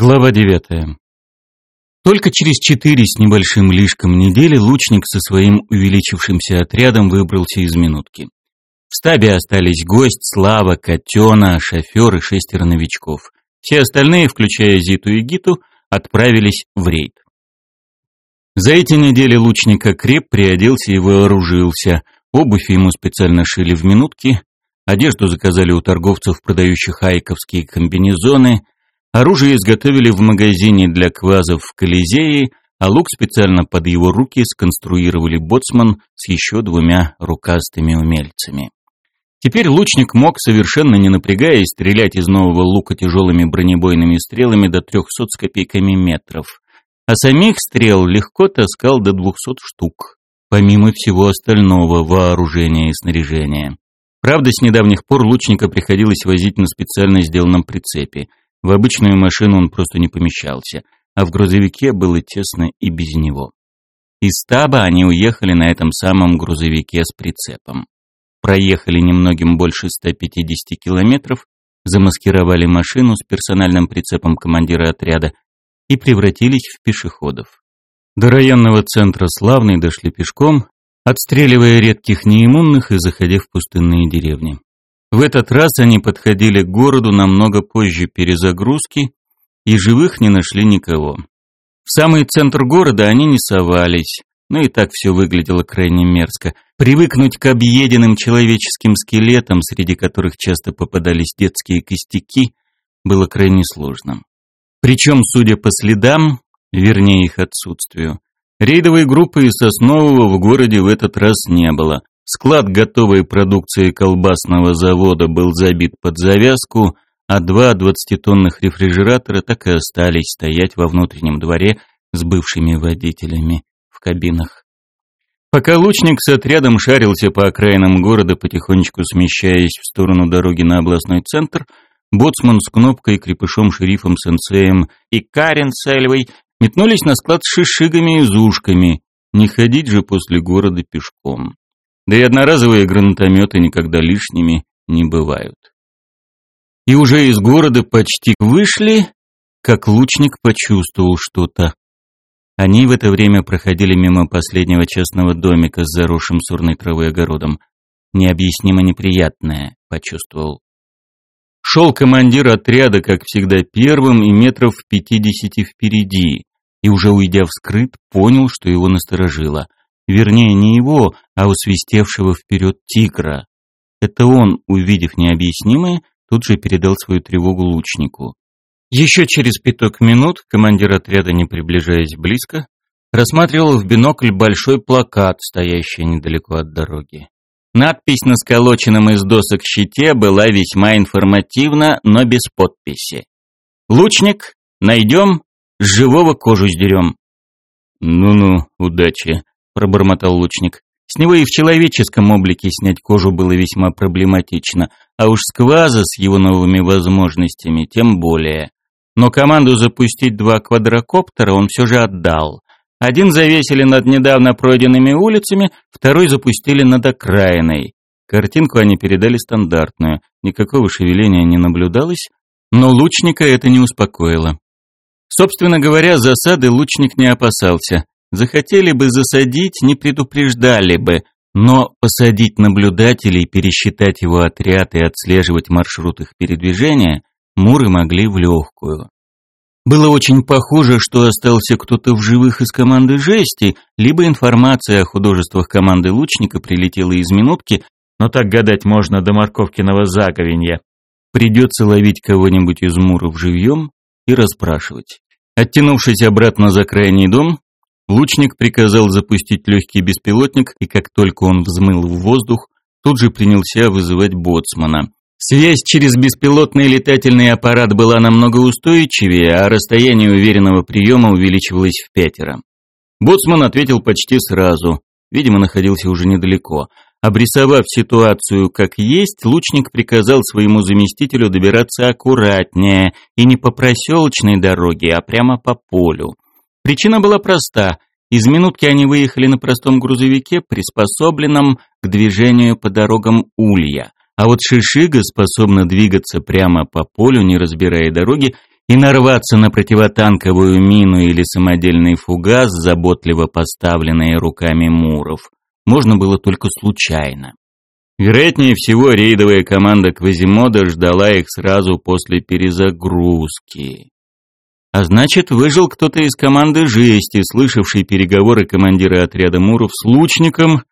Глава девятая. Только через четыре с небольшим лишком недели лучник со своим увеличившимся отрядом выбрался из минутки. В стабе остались гость, Слава, Котена, шофер и шестеро новичков. Все остальные, включая Зиту и Гиту, отправились в рейд. За эти недели лучник окреп, приоделся и вооружился. Обувь ему специально шили в минутке, одежду заказали у торговцев, продающих айковские комбинезоны – Оружие изготовили в магазине для квазов в Колизее, а лук специально под его руки сконструировали боцман с еще двумя рукастыми умельцами. Теперь лучник мог, совершенно не напрягаясь, стрелять из нового лука тяжелыми бронебойными стрелами до 300 с копейками метров, а самих стрел легко таскал до 200 штук, помимо всего остального вооружения и снаряжения. Правда, с недавних пор лучника приходилось возить на специально сделанном прицепе – в обычную машину он просто не помещался, а в грузовике было тесно и без него. Из стаба они уехали на этом самом грузовике с прицепом. Проехали немногим больше 150 километров, замаскировали машину с персональным прицепом командира отряда и превратились в пешеходов. До районного центра Славной дошли пешком, отстреливая редких неиммунных и заходя в пустынные деревни. В этот раз они подходили к городу намного позже перезагрузки и живых не нашли никого. В самый центр города они не совались, но и так все выглядело крайне мерзко. Привыкнуть к объеденным человеческим скелетам, среди которых часто попадались детские костяки, было крайне сложно. Причем, судя по следам, вернее их отсутствию, рейдовой группы из Соснового в городе в этот раз не было. Склад готовой продукции колбасного завода был забит под завязку, а два двадцатитонных рефрижератора так и остались стоять во внутреннем дворе с бывшими водителями в кабинах. Пока лучник с отрядом шарился по окраинам города, потихонечку смещаясь в сторону дороги на областной центр, боцман с кнопкой, крепышом, шерифом, сенсеем и Карен с Эльвой метнулись на склад с шишигами и зушками. Не ходить же после города пешком. Да и одноразовые гранатометы никогда лишними не бывают. И уже из города почти вышли, как лучник почувствовал что-то. Они в это время проходили мимо последнего частного домика с заросшим сорной травой огородом. Необъяснимо неприятное, почувствовал. Шел командир отряда, как всегда, первым и метров в пятидесяти впереди, и уже уйдя вскрыт, понял, что его насторожило. Вернее, не его, а усвистевшего вперед тигра. Это он, увидев необъяснимое, тут же передал свою тревогу лучнику. Еще через пяток минут командир отряда, не приближаясь близко, рассматривал в бинокль большой плакат, стоящий недалеко от дороги. Надпись на сколоченном из досок щите была весьма информативна, но без подписи. «Лучник, найдем, живого кожу сдерем». «Ну-ну, удачи», пробормотал лучник. С него и в человеческом облике снять кожу было весьма проблематично, а уж с кваза с его новыми возможностями тем более. Но команду запустить два квадрокоптера он все же отдал. Один завесили над недавно пройденными улицами, второй запустили над окраиной. Картинку они передали стандартную, никакого шевеления не наблюдалось, но лучника это не успокоило. Собственно говоря, засады лучник не опасался. Захотели бы засадить, не предупреждали бы, но посадить наблюдателей, пересчитать его отряд и отслеживать маршрут их передвижения муры могли в легкую. Было очень похоже, что остался кто-то в живых из команды «Жести», либо информация о художествах команды лучника прилетела из минутки, но так гадать можно до морковкиного заговенья. Придется ловить кого-нибудь из муров живьем и расспрашивать. Оттянувшись обратно за крайний дом, Лучник приказал запустить легкий беспилотник, и как только он взмыл в воздух, тут же принялся вызывать боцмана. Связь через беспилотный летательный аппарат была намного устойчивее, а расстояние уверенного приема увеличивалось в пятеро. Боцман ответил почти сразу, видимо, находился уже недалеко. Обрисовав ситуацию как есть, лучник приказал своему заместителю добираться аккуратнее и не по проселочной дороге, а прямо по полю. Причина была проста. Из минутки они выехали на простом грузовике, приспособленном к движению по дорогам Улья. А вот Шишига способна двигаться прямо по полю, не разбирая дороги, и нарваться на противотанковую мину или самодельный фугас, заботливо поставленные руками муров, можно было только случайно. Вероятнее всего, рейдовая команда Квазимода ждала их сразу после перезагрузки. А значит, выжил кто-то из команды «Жести», слышавший переговоры командира отряда Муров с лучником,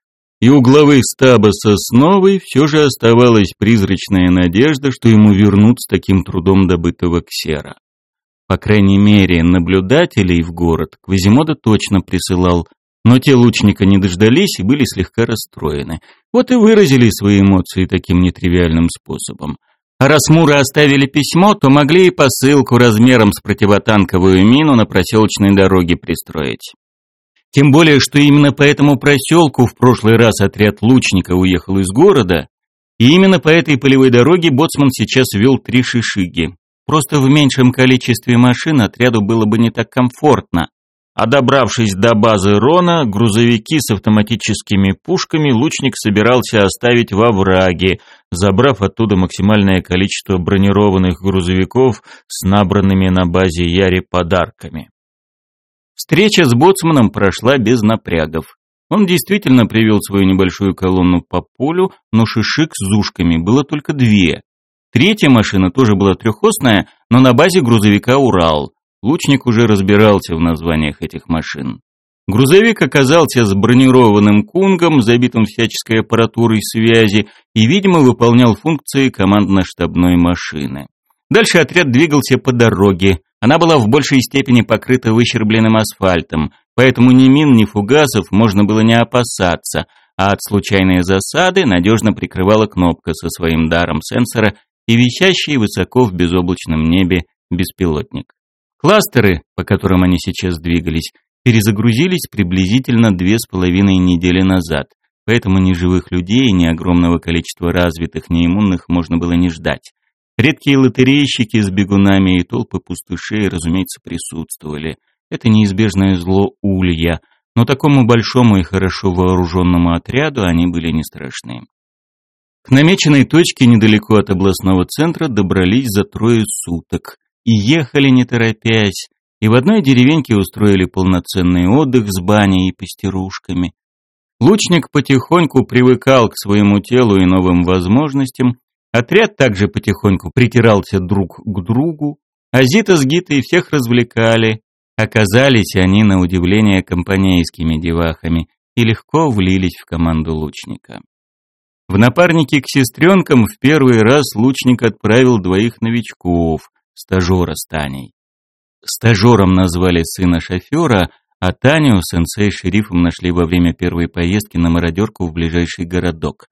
и у главы стаба Сосновой все же оставалась призрачная надежда, что ему вернут с таким трудом добытого ксера. По крайней мере, наблюдателей в город Квазимода точно присылал, но те лучника не дождались и были слегка расстроены. Вот и выразили свои эмоции таким нетривиальным способом. А раз Муры оставили письмо, то могли и посылку размером с противотанковую мину на проселочной дороге пристроить. Тем более, что именно по этому проселку в прошлый раз отряд лучника уехал из города, и именно по этой полевой дороге боцман сейчас вел три шишиги. Просто в меньшем количестве машин отряду было бы не так комфортно, а добравшись до базы Рона, грузовики с автоматическими пушками лучник собирался оставить во враге, забрав оттуда максимальное количество бронированных грузовиков с набранными на базе Яри подарками. Встреча с боцманом прошла без напрягов. Он действительно привел свою небольшую колонну по полю, но шишик с ушками было только две. Третья машина тоже была трехосная, но на базе грузовика «Урал», Лучник уже разбирался в названиях этих машин. Грузовик оказался с бронированным кунгом, забитым всяческой аппаратурой связи и, видимо, выполнял функции командно-штабной машины. Дальше отряд двигался по дороге. Она была в большей степени покрыта выщербленным асфальтом, поэтому ни мин, ни фугасов можно было не опасаться, а от случайной засады надежно прикрывала кнопка со своим даром сенсора и висящий высоко в безоблачном небе беспилотник. Кластеры, по которым они сейчас двигались, перезагрузились приблизительно две с половиной недели назад, поэтому ни живых людей, ни огромного количества развитых неиммунных можно было не ждать. Редкие лотерейщики с бегунами и толпы пустышей, разумеется, присутствовали. Это неизбежное зло улья, но такому большому и хорошо вооруженному отряду они были не страшны. К намеченной точке недалеко от областного центра добрались за трое суток, и ехали не торопясь, и в одной деревеньке устроили полноценный отдых с баней и пастерушками. Лучник потихоньку привыкал к своему телу и новым возможностям, отряд также потихоньку притирался друг к другу, а Зита с Гитой всех развлекали. Оказались они, на удивление, компанейскими девахами и легко влились в команду лучника. В напарнике к сестренкам в первый раз лучник отправил двоих новичков, стажера с Таней. Стажером назвали сына шофера, а Таню сенсей шерифом нашли во время первой поездки на мародерку в ближайший городок.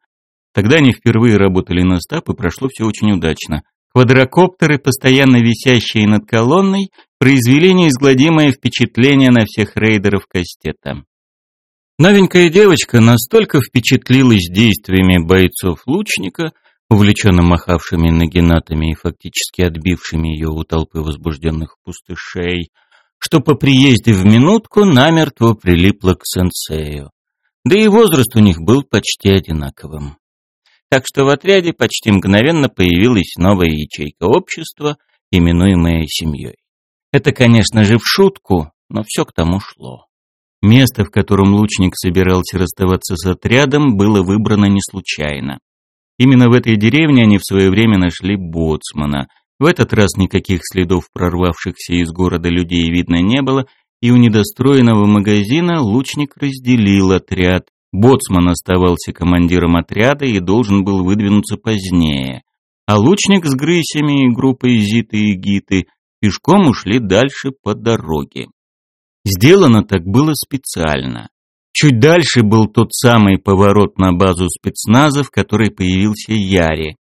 Тогда они впервые работали на стап, и прошло все очень удачно. Квадрокоптеры, постоянно висящие над колонной, произвели неизгладимое впечатление на всех рейдеров Кастета. Новенькая девочка настолько впечатлилась действиями бойцов-лучника, увлеченно махавшими нагинатами и фактически отбившими ее у толпы возбужденных пустышей, что по приезде в минутку намертво прилипла к сенсею. Да и возраст у них был почти одинаковым. Так что в отряде почти мгновенно появилась новая ячейка общества, именуемая семьей. Это, конечно же, в шутку, но все к тому шло. Место, в котором лучник собирался расставаться с отрядом, было выбрано не случайно. Именно в этой деревне они в свое время нашли боцмана. В этот раз никаких следов прорвавшихся из города людей видно не было, и у недостроенного магазина лучник разделил отряд. Боцман оставался командиром отряда и должен был выдвинуться позднее. А лучник с грысями и группой Зиты и Гиты пешком ушли дальше по дороге. Сделано так было специально. Чуть дальше был тот самый поворот на базу спецназа, в которой появился Яри.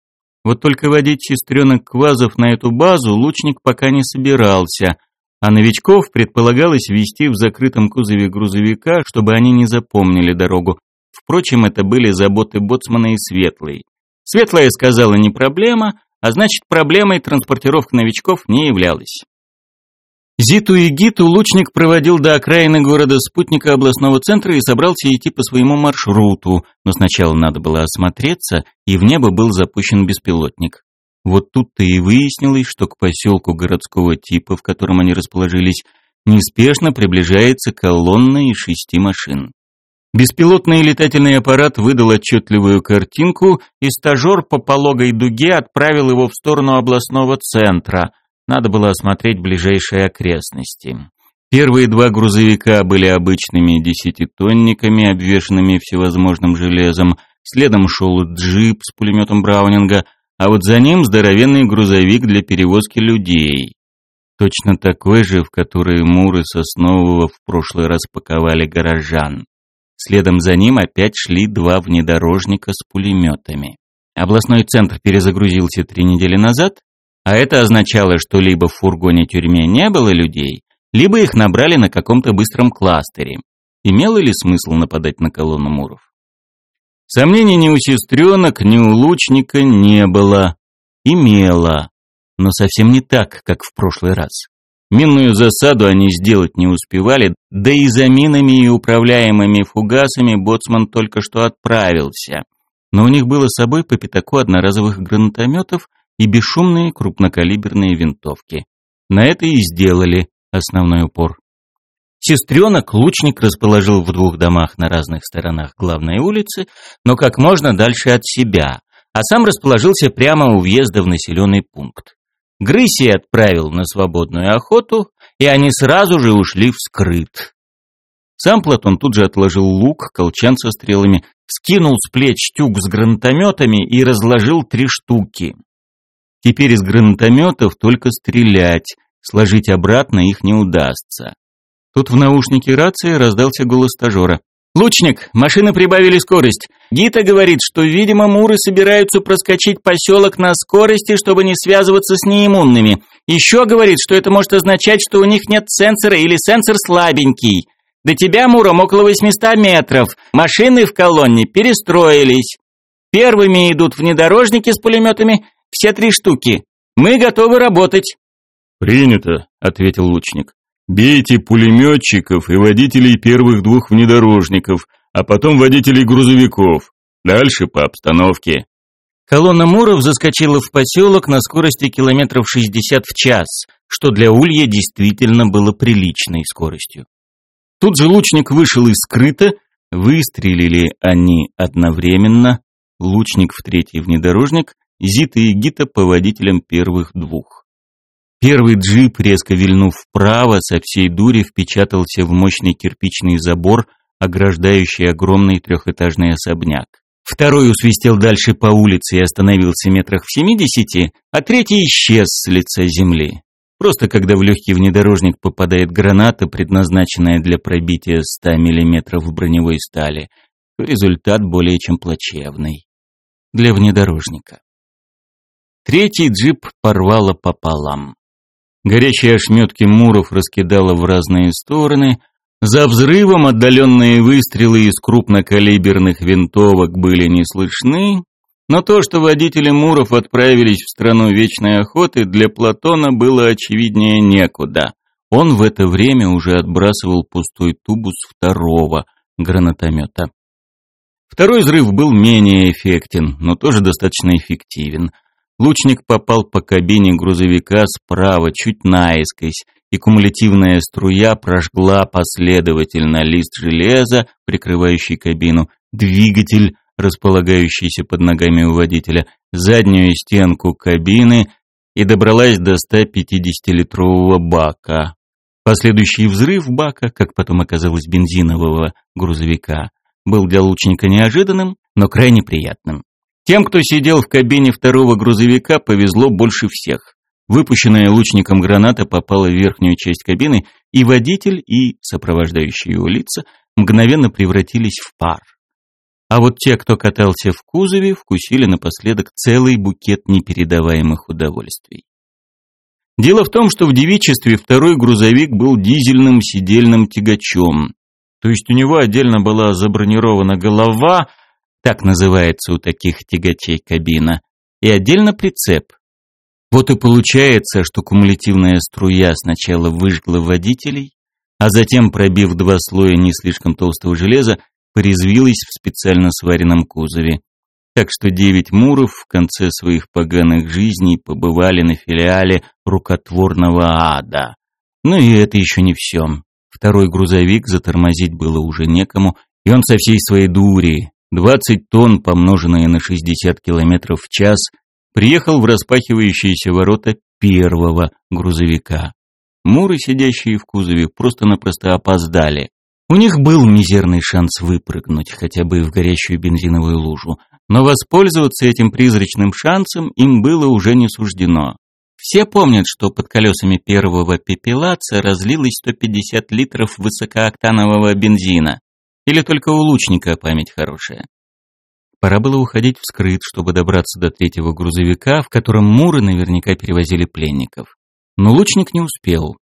Вот только водить сестренок Квазов на эту базу лучник пока не собирался, а новичков предполагалось вести в закрытом кузове грузовика, чтобы они не запомнили дорогу. Впрочем, это были заботы Боцмана и Светлой. Светлая сказала не проблема, а значит проблемой транспортировка новичков не являлась. Зиту и Гиту лучник проводил до окраины города спутника областного центра и собрался идти по своему маршруту, но сначала надо было осмотреться, и в небо был запущен беспилотник. Вот тут-то и выяснилось, что к поселку городского типа, в котором они расположились, неспешно приближается колонна из шести машин. Беспилотный летательный аппарат выдал отчетливую картинку, и стажер по пологой дуге отправил его в сторону областного центра. Надо было осмотреть ближайшие окрестности. Первые два грузовика были обычными десятитонниками, обвешанными всевозможным железом. Следом шел джип с пулеметом Браунинга, а вот за ним здоровенный грузовик для перевозки людей. Точно такой же, в который Муры Соснового в прошлый раз паковали горожан. Следом за ним опять шли два внедорожника с пулеметами. Областной центр перезагрузился три недели назад, а это означало, что либо в фургоне-тюрьме не было людей, либо их набрали на каком-то быстром кластере. Имело ли смысл нападать на колонну Муров? Сомнений ни у сестренок, ни у лучника не было. Имело, но совсем не так, как в прошлый раз. Минную засаду они сделать не успевали, да и за минами и управляемыми фугасами боцман только что отправился. Но у них было с собой по пятаку одноразовых гранатометов и бесшумные крупнокалиберные винтовки. На это и сделали основной упор. Сестренок лучник расположил в двух домах на разных сторонах главной улицы, но как можно дальше от себя, а сам расположился прямо у въезда в населенный пункт. Грыси отправил на свободную охоту, и они сразу же ушли в скрыт. Сам Платон тут же отложил лук, колчан со стрелами, скинул с плеч тюк с гранатометами и разложил три штуки. Теперь из гранатометов только стрелять, сложить обратно их не удастся. Тут в наушнике рации раздался голос стажера. «Лучник, машины прибавили скорость. Гита говорит, что, видимо, муры собираются проскочить поселок на скорости, чтобы не связываться с неиммунными. Еще говорит, что это может означать, что у них нет сенсора или сенсор слабенький. До тебя, Муром, около 800 метров. Машины в колонне перестроились. Первыми идут внедорожники с пулеметами, все три штуки. Мы готовы работать». «Принято», — ответил лучник. Бейте пулеметчиков и водителей первых двух внедорожников, а потом водителей грузовиков. Дальше по обстановке. Колонна Муров заскочила в поселок на скорости километров 60 в час, что для Улья действительно было приличной скоростью. Тут же лучник вышел из скрыта, выстрелили они одновременно, лучник в третий внедорожник, Зита и Гита по водителям первых двух. Первый джип, резко вильнув вправо, со всей дури впечатался в мощный кирпичный забор, ограждающий огромный трехэтажный особняк. Второй усвистел дальше по улице и остановился метрах в семидесяти, а третий исчез с лица земли. Просто когда в легкий внедорожник попадает граната, предназначенная для пробития 100 мм броневой стали, то результат более чем плачевный. Для внедорожника. Третий джип порвало пополам. Горячие ошметки муров раскидало в разные стороны. За взрывом отдаленные выстрелы из крупнокалиберных винтовок были не слышны, но то, что водители муров отправились в страну вечной охоты, для Платона было очевиднее некуда. Он в это время уже отбрасывал пустой тубус второго гранатомета. Второй взрыв был менее эффектен, но тоже достаточно эффективен. Лучник попал по кабине грузовика справа, чуть наискось, и кумулятивная струя прожгла последовательно лист железа, прикрывающий кабину, двигатель, располагающийся под ногами у водителя, заднюю стенку кабины и добралась до 150-литрового бака. Последующий взрыв бака, как потом оказалось бензинового грузовика, был для лучника неожиданным, но крайне приятным. Тем, кто сидел в кабине второго грузовика, повезло больше всех. Выпущенная лучником граната попала в верхнюю часть кабины, и водитель, и сопровождающие его лица мгновенно превратились в пар. А вот те, кто катался в кузове, вкусили напоследок целый букет непередаваемых удовольствий. Дело в том, что в девичестве второй грузовик был дизельным сидельным тягачом. То есть у него отдельно была забронирована голова – так называется у таких тягачей кабина, и отдельно прицеп. Вот и получается, что кумулятивная струя сначала выжгла водителей, а затем, пробив два слоя не слишком толстого железа, порезвилась в специально сваренном кузове. Так что девять муров в конце своих поганых жизней побывали на филиале рукотворного ада. Но и это еще не все. Второй грузовик затормозить было уже некому, и он со всей своей дури, 20 тонн, помноженные на 60 километров в час, приехал в распахивающиеся ворота первого грузовика. Муры, сидящие в кузове, просто-напросто опоздали. У них был мизерный шанс выпрыгнуть хотя бы в горящую бензиновую лужу, но воспользоваться этим призрачным шансом им было уже не суждено. Все помнят, что под колесами первого пепелаца разлилось 150 литров высокооктанового бензина. Или только у лучника память хорошая. Пора было уходить вскрыт, чтобы добраться до третьего грузовика, в котором муры наверняка перевозили пленников. Но лучник не успел.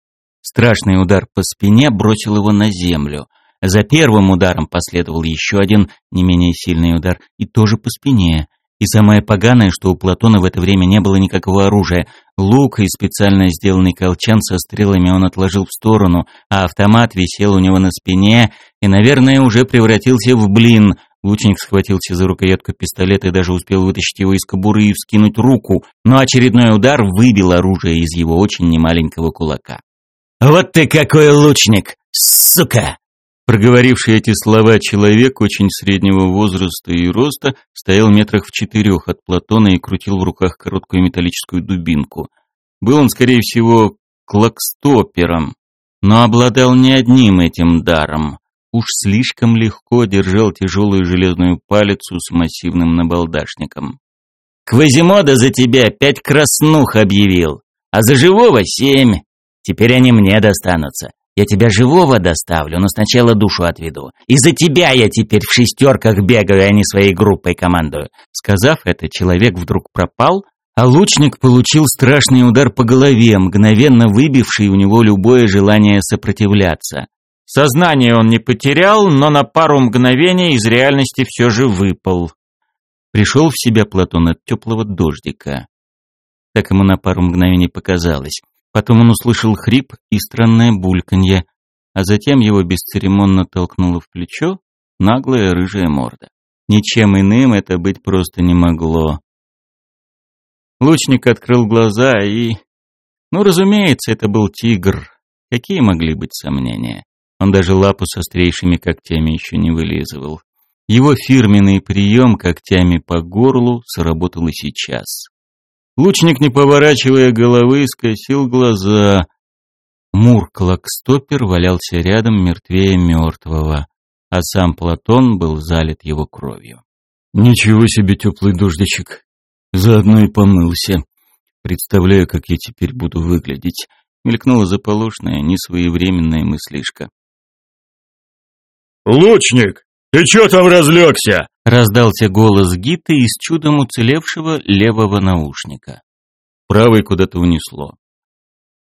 Страшный удар по спине бросил его на землю. За первым ударом последовал еще один, не менее сильный удар, и тоже по спине. И самое поганое, что у Платона в это время не было никакого оружия. Лук и специально сделанный колчан со стрелами он отложил в сторону, а автомат висел у него на спине и, наверное, уже превратился в блин, Лучник схватился за рукоятку пистолета и даже успел вытащить его из кобуры и вскинуть руку, но очередной удар выбил оружие из его очень немаленького кулака. «Вот ты какой лучник, сука!» Проговоривший эти слова человек очень среднего возраста и роста стоял метрах в четырех от Платона и крутил в руках короткую металлическую дубинку. Был он, скорее всего, клокстопером, но обладал не одним этим даром уж слишком легко держал тяжелую железную палицу с массивным набалдашником. «Квазимода за тебя пять краснух объявил, а за живого семь. Теперь они мне достанутся. Я тебя живого доставлю, но сначала душу отведу. И за тебя я теперь в шестерках бегаю, а не своей группой командую». Сказав это, человек вдруг пропал, а лучник получил страшный удар по голове, мгновенно выбивший у него любое желание сопротивляться. Сознание он не потерял, но на пару мгновений из реальности все же выпал. Пришел в себя Платон от теплого дождика. Так ему на пару мгновений показалось. Потом он услышал хрип и странное бульканье, а затем его бесцеремонно толкнуло в плечо наглая рыжая морда. Ничем иным это быть просто не могло. Лучник открыл глаза и... Ну, разумеется, это был тигр. Какие могли быть сомнения? Он даже лапу с острейшими когтями еще не вылизывал. Его фирменный прием когтями по горлу сработал и сейчас. Лучник, не поворачивая головы, скосил глаза. Мур-клокстопер валялся рядом мертвее мертвого, а сам Платон был залит его кровью. «Ничего себе теплый дождичек! Заодно и помылся. Представляю, как я теперь буду выглядеть», — мелькнула заполошная, несвоевременная мыслишка. «Лучник, ты чё там разлегся?» Раздался голос Гиты из чудом уцелевшего левого наушника. Правый куда-то унесло.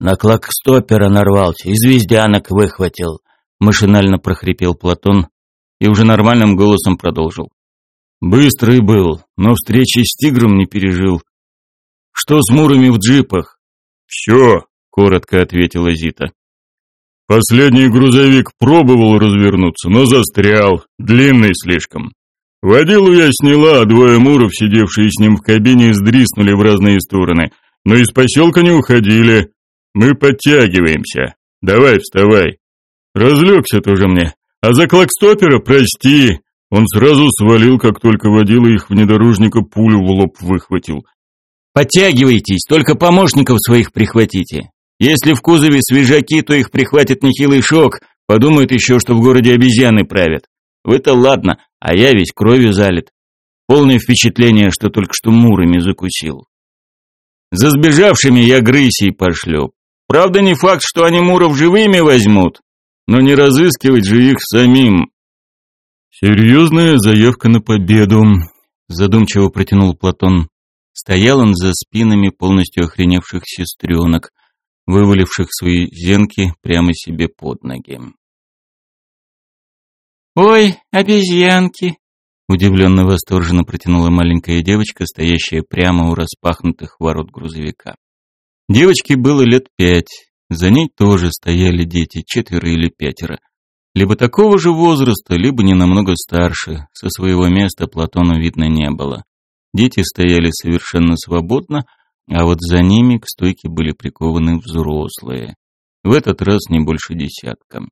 На клакстопера нарвался, из вездянок выхватил. Машинально прохрипел Платон и уже нормальным голосом продолжил. Быстрый был, но встречи с тигром не пережил. Что с мурами в джипах? Все, коротко ответила Зита. Последний грузовик пробовал развернуться, но застрял, длинный слишком. Водилу я сняла, а двое муров, сидевшие с ним в кабине, сдриснули в разные стороны. Но из поселка не уходили. Мы подтягиваемся. Давай, вставай. Разлегся тоже мне. А за клокстопера прости. Он сразу свалил, как только водила их внедорожника пулю в лоб выхватил. Подтягивайтесь, только помощников своих прихватите. Если в кузове свежаки, то их прихватит нехилый шок, подумают еще, что в городе обезьяны правят. Вы-то ладно, а я весь кровью залит. Полное впечатление, что только что мурами закусил. За сбежавшими я грысей пошлю. Правда, не факт, что они муров живыми возьмут, но не разыскивать же их самим. Серьезная заявка на победу, задумчиво протянул Платон. Стоял он за спинами полностью охреневших сестренок, вываливших свои зенки прямо себе под ноги. «Ой, обезьянки!» Удивленно восторженно протянула маленькая девочка, стоящая прямо у распахнутых ворот грузовика. Девочке было лет пять, за ней тоже стояли дети, четверо или пятеро. Либо такого же возраста, либо не намного старше, со своего места Платону видно не было. Дети стояли совершенно свободно, а вот за ними к стойке были прикованы взрослые. В этот раз не больше десятка.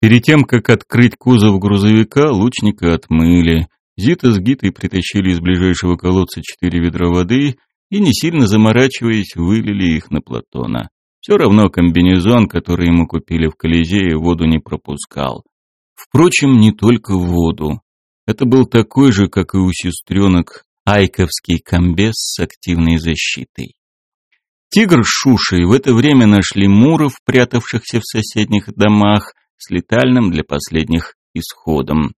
Перед тем, как открыть кузов грузовика, лучника отмыли. Зита с Гитой притащили из ближайшего колодца четыре ведра воды и, не сильно заморачиваясь, вылили их на Платона. Все равно комбинезон, который ему купили в Колизее, воду не пропускал. Впрочем, не только воду. Это был такой же, как и у сестренок, айковский комбез с активной защитой. Тигр с Шушей в это время нашли муров, прятавшихся в соседних домах, с летальным для последних исходом.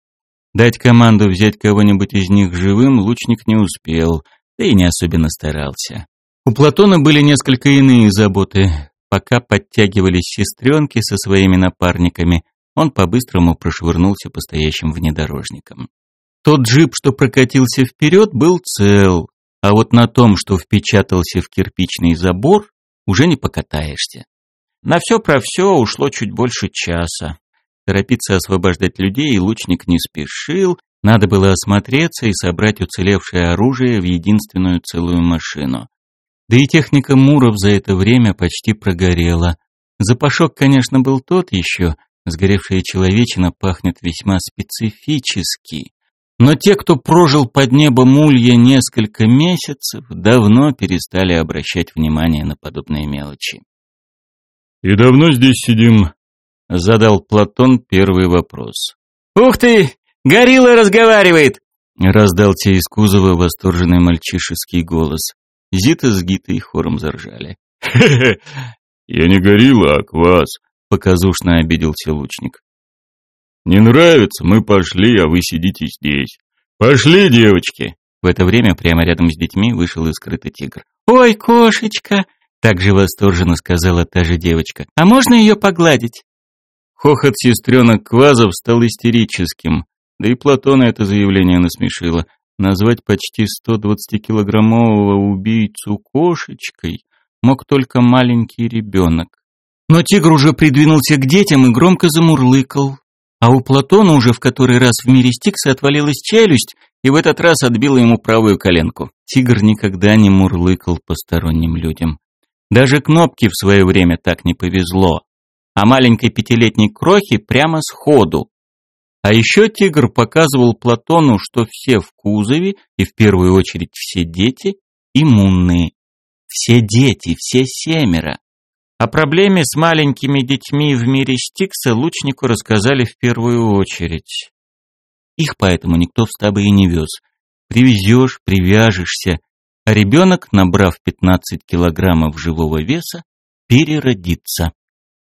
Дать команду взять кого-нибудь из них живым лучник не успел, да и не особенно старался. У Платона были несколько иные заботы. Пока подтягивались сестренки со своими напарниками, он по-быстрому прошвырнулся по стоящим внедорожникам. Тот джип, что прокатился вперед, был цел, а вот на том, что впечатался в кирпичный забор, уже не покатаешься. На все про все ушло чуть больше часа. Торопиться освобождать людей лучник не спешил, надо было осмотреться и собрать уцелевшее оружие в единственную целую машину. Да и техника Муров за это время почти прогорела. Запашок, конечно, был тот еще, сгоревшая человечина пахнет весьма специфически. Но те, кто прожил под небом Улья несколько месяцев, давно перестали обращать внимание на подобные мелочи. «И давно здесь сидим?» — задал Платон первый вопрос. «Ух ты! Горилла разговаривает!» — раздался из кузова восторженный мальчишеский голос. Зита с Гитой хором заржали. «Хе-хе! Я не горилла, а квас!» — показушно обиделся лучник. «Не нравится, мы пошли, а вы сидите здесь. Пошли, девочки!» В это время прямо рядом с детьми вышел и скрытый тигр. «Ой, кошечка!» Также восторженно сказала та же девочка. «А можно ее погладить?» Хохот сестренок Квазов стал истерическим. Да и Платона это заявление насмешило. Назвать почти 120-килограммового убийцу кошечкой мог только маленький ребенок. Но тигр уже придвинулся к детям и громко замурлыкал. А у Платона уже в который раз в мире Стикса отвалилась челюсть, и в этот раз отбила ему правую коленку. Тигр никогда не мурлыкал посторонним людям. Даже кнопке в свое время так не повезло. А маленькой пятилетней крохи прямо сходу. А еще тигр показывал Платону, что все в кузове, и в первую очередь все дети, иммунные. Все дети, все семеро. О проблеме с маленькими детьми в мире Стикса лучнику рассказали в первую очередь. Их поэтому никто в стабы и не вез. Привезешь, привяжешься, а ребенок, набрав 15 килограммов живого веса, переродится.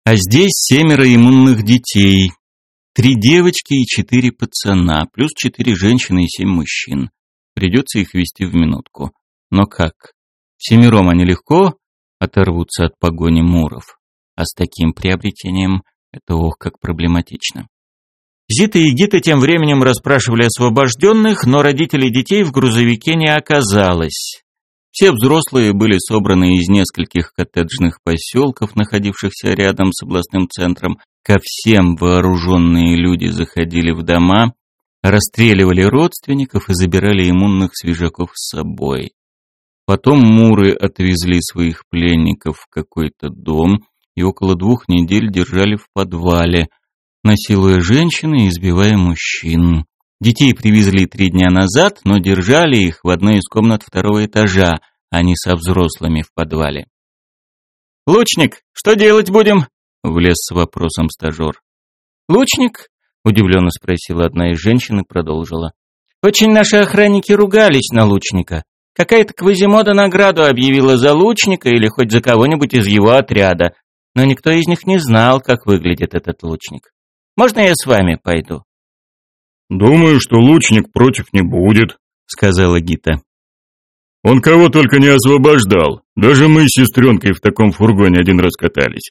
А здесь семеро иммунных детей, три девочки и четыре пацана, плюс четыре женщины и семь мужчин. Придется их вести в минутку. Но как? Семером они легко оторвутся от погони муров, а с таким приобретением это ох как проблематично. Зита и Гита тем временем расспрашивали освобожденных, но родителей детей в грузовике не оказалось. Все взрослые были собраны из нескольких коттеджных поселков, находившихся рядом с областным центром. Ко всем вооруженные люди заходили в дома, расстреливали родственников и забирали иммунных свежаков с собой. Потом муры отвезли своих пленников в какой-то дом и около двух недель держали в подвале, насилуя женщин и избивая мужчин. Детей привезли три дня назад, но держали их в одной из комнат второго этажа, а не со взрослыми в подвале. «Лучник, что делать будем?» — влез с вопросом стажер. «Лучник?» — удивленно спросила одна из женщин и продолжила. «Очень наши охранники ругались на лучника. Какая-то Квазимода награду объявила за лучника или хоть за кого-нибудь из его отряда, но никто из них не знал, как выглядит этот лучник. Можно я с вами пойду?» «Думаю, что лучник против не будет», — сказала Гита. «Он кого только не освобождал. Даже мы с сестренкой в таком фургоне один раз катались.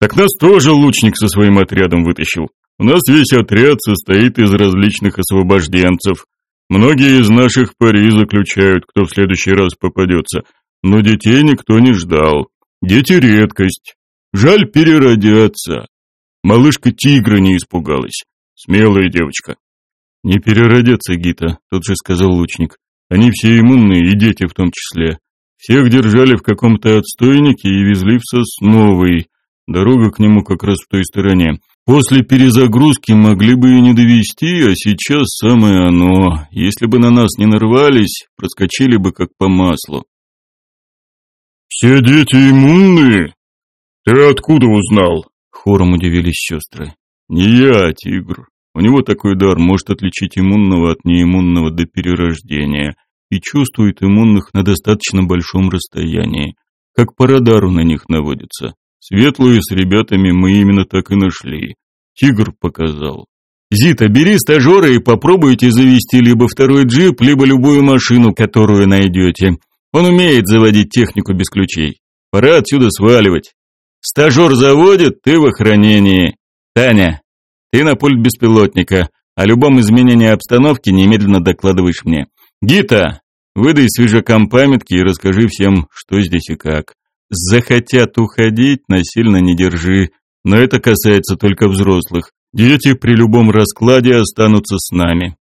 Так нас тоже лучник со своим отрядом вытащил. У нас весь отряд состоит из различных освобожденцев. Многие из наших пари заключают, кто в следующий раз попадется. Но детей никто не ждал. Дети редкость. Жаль переродятся. Малышка тигра не испугалась. Смелая девочка. «Не переродятся, Гита», — тут же сказал лучник. Они все иммунные, и дети в том числе. Всех держали в каком-то отстойнике и везли в Сосновый. Дорога к нему как раз в той стороне. После перезагрузки могли бы и не довести, а сейчас самое оно. Если бы на нас не нарвались, проскочили бы как по маслу. «Все дети иммунные? Ты откуда узнал?» Хором удивились сестры. «Не я, тигр. У него такой дар, может отличить иммунного от неиммунного до перерождения и чувствует иммунных на достаточно большом расстоянии, как по радару на них наводится. Светлую с ребятами мы именно так и нашли. Тигр показал. «Зита, бери стажера и попробуйте завести либо второй джип, либо любую машину, которую найдете. Он умеет заводить технику без ключей. Пора отсюда сваливать. Стажер заводит, ты в охранении. Таня, ты на пульт беспилотника. О любом изменении обстановки немедленно докладываешь мне. Гита, выдай свежакам памятки и расскажи всем, что здесь и как. Захотят уходить, насильно не держи, но это касается только взрослых. Дети при любом раскладе останутся с нами.